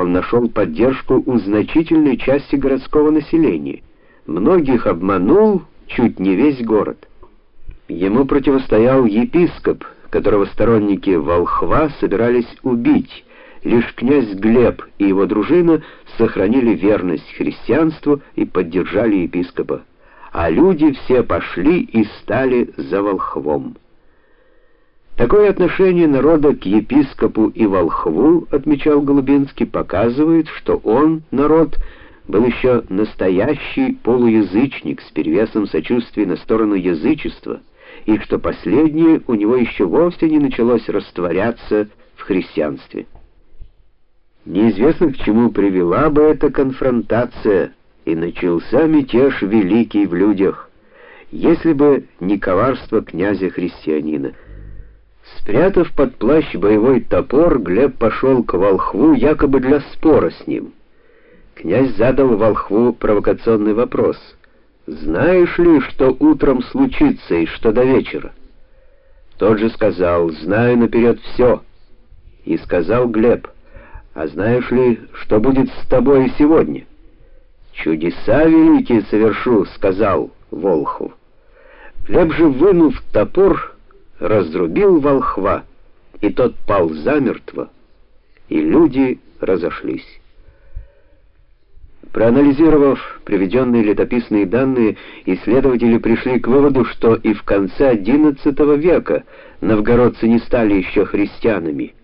он нашел поддержку у значительной части городского населения. Многих обманул чуть не весь город. Ему противостоял епископ, которого сторонники Волхва собирались убить. Лишь князь Глеб и его дружина сохранили верность христианству и поддержали епископа. А люди все пошли и стали за Волхвом. Такое отношение народа к епископу и волхву, отмечал Голубинский, показывает, что он, народ, был еще настоящий полуязычник с перевесом сочувствия на сторону язычества, и что последнее у него еще вовсе не началось растворяться в христианстве. Неизвестно, к чему привела бы эта конфронтация, и начался мятеж великий в людях, если бы не коварство князя-христианина. Спрятав под плащ боевой топор, Глеб пошел к волхву якобы для спора с ним. Князь задал волхву провокационный вопрос: "Знаешь ли, что утром случится и что до вечера?" Тот же сказал: "Знаю наперед все". И сказал Глеб: "А знаешь ли, что будет с тобой сегодня?" "Чудеса великие совершу", сказал волхв. Глеб же, вынув топор, разрубил волхва, и тот пал замертво, и люди разошлись. Проанализировав приведенные летописные данные, исследователи пришли к выводу, что и в конце XI века новгородцы не стали еще христианами.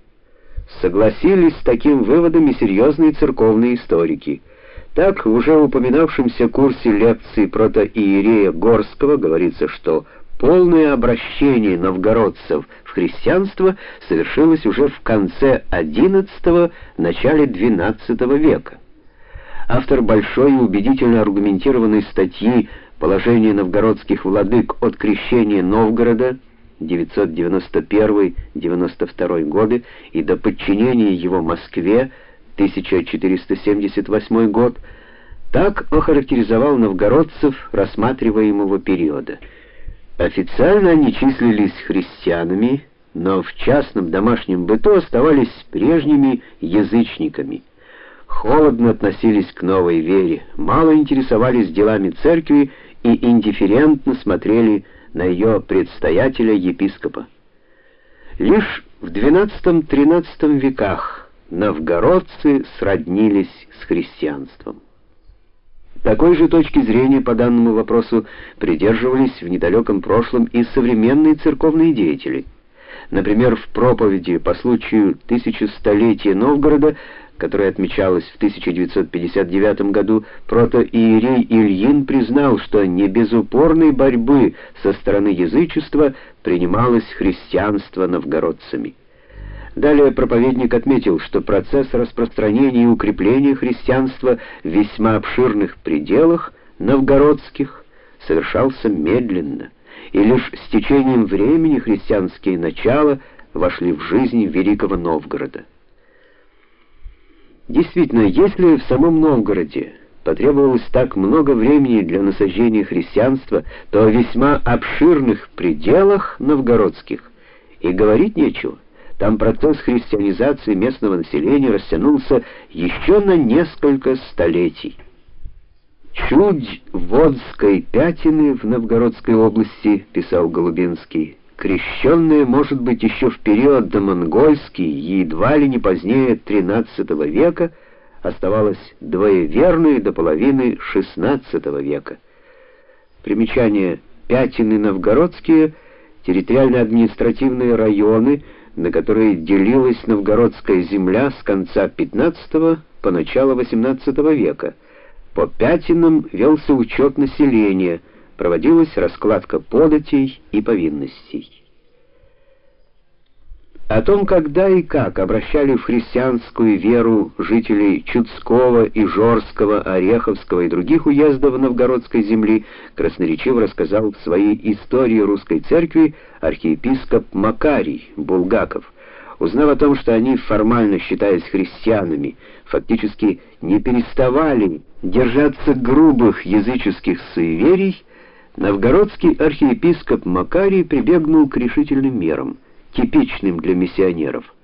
Согласились с таким выводом и серьезные церковные историки. Так, в уже упоминавшемся курсе лекций протоиерея Горского говорится, что Полное обращение новгородцев в христианство совершилось уже в конце XI – начале XII века. Автор большой и убедительно аргументированной статьи «Положение новгородских владык от крещения Новгорода» 991-92 годы и до подчинения его Москве 1478 год так охарактеризовал новгородцев рассматриваемого периода – Официально они числились христианами, но в частном домашнем быту оставались прежними язычниками. Холодно относились к новой вере, мало интересовались делами церкви и индифферентно смотрели на ее предстоятеля епископа. Лишь в XII-XIII веках новгородцы сроднились с христианством. Такой же точки зрения по данному вопросу придерживались в недалеком прошлом и современные церковные деятели. Например, в проповеди по случаю тысячестолетия Новгорода, которая отмечалась в 1959 году, протоиерей Ильин признал, что не без упорной борьбы со стороны язычества принималось христианство новгородцами. Далее проповедник отметил, что процесс распространения и укрепления христианства в весьма обширных пределах новгородских совершался медленно, и лишь с течением времени христианские начала вошли в жизнь великого Новгорода. Действительно, если в самом Новгороде потребовалось так много времени для насаждения христианства, то о весьма обширных пределах новгородских и говорить нечего. Там процесс христианизации местного населения растянулся еще на несколько столетий. Чуть водской пятины в Новгородской области, писал Голубинский, крещенные, может быть, еще в период домонгольский, едва ли не позднее XIII века, оставалось двоеверной до половины XVI века. Примечание «Пятины новгородские» территориально-административные районы – на которой делилась новгородская земля с конца XV по начало XVIII века. По пятинам велся учет населения, проводилась раскладка податей и повинностей. О том, когда и как обращали в христианскую веру жителей Чудского, Ижорского, Ореховского и других уездов новгородской земли, красноречиво рассказал в своей истории русской церкви архиепископ Макарий Булгаков. Узнав о том, что они, формально считаясь христианами, фактически не переставали держаться грубых языческих суеверий, новгородский архиепископ Макарий прибегнул к решительным мерам – типичным для миссионеров.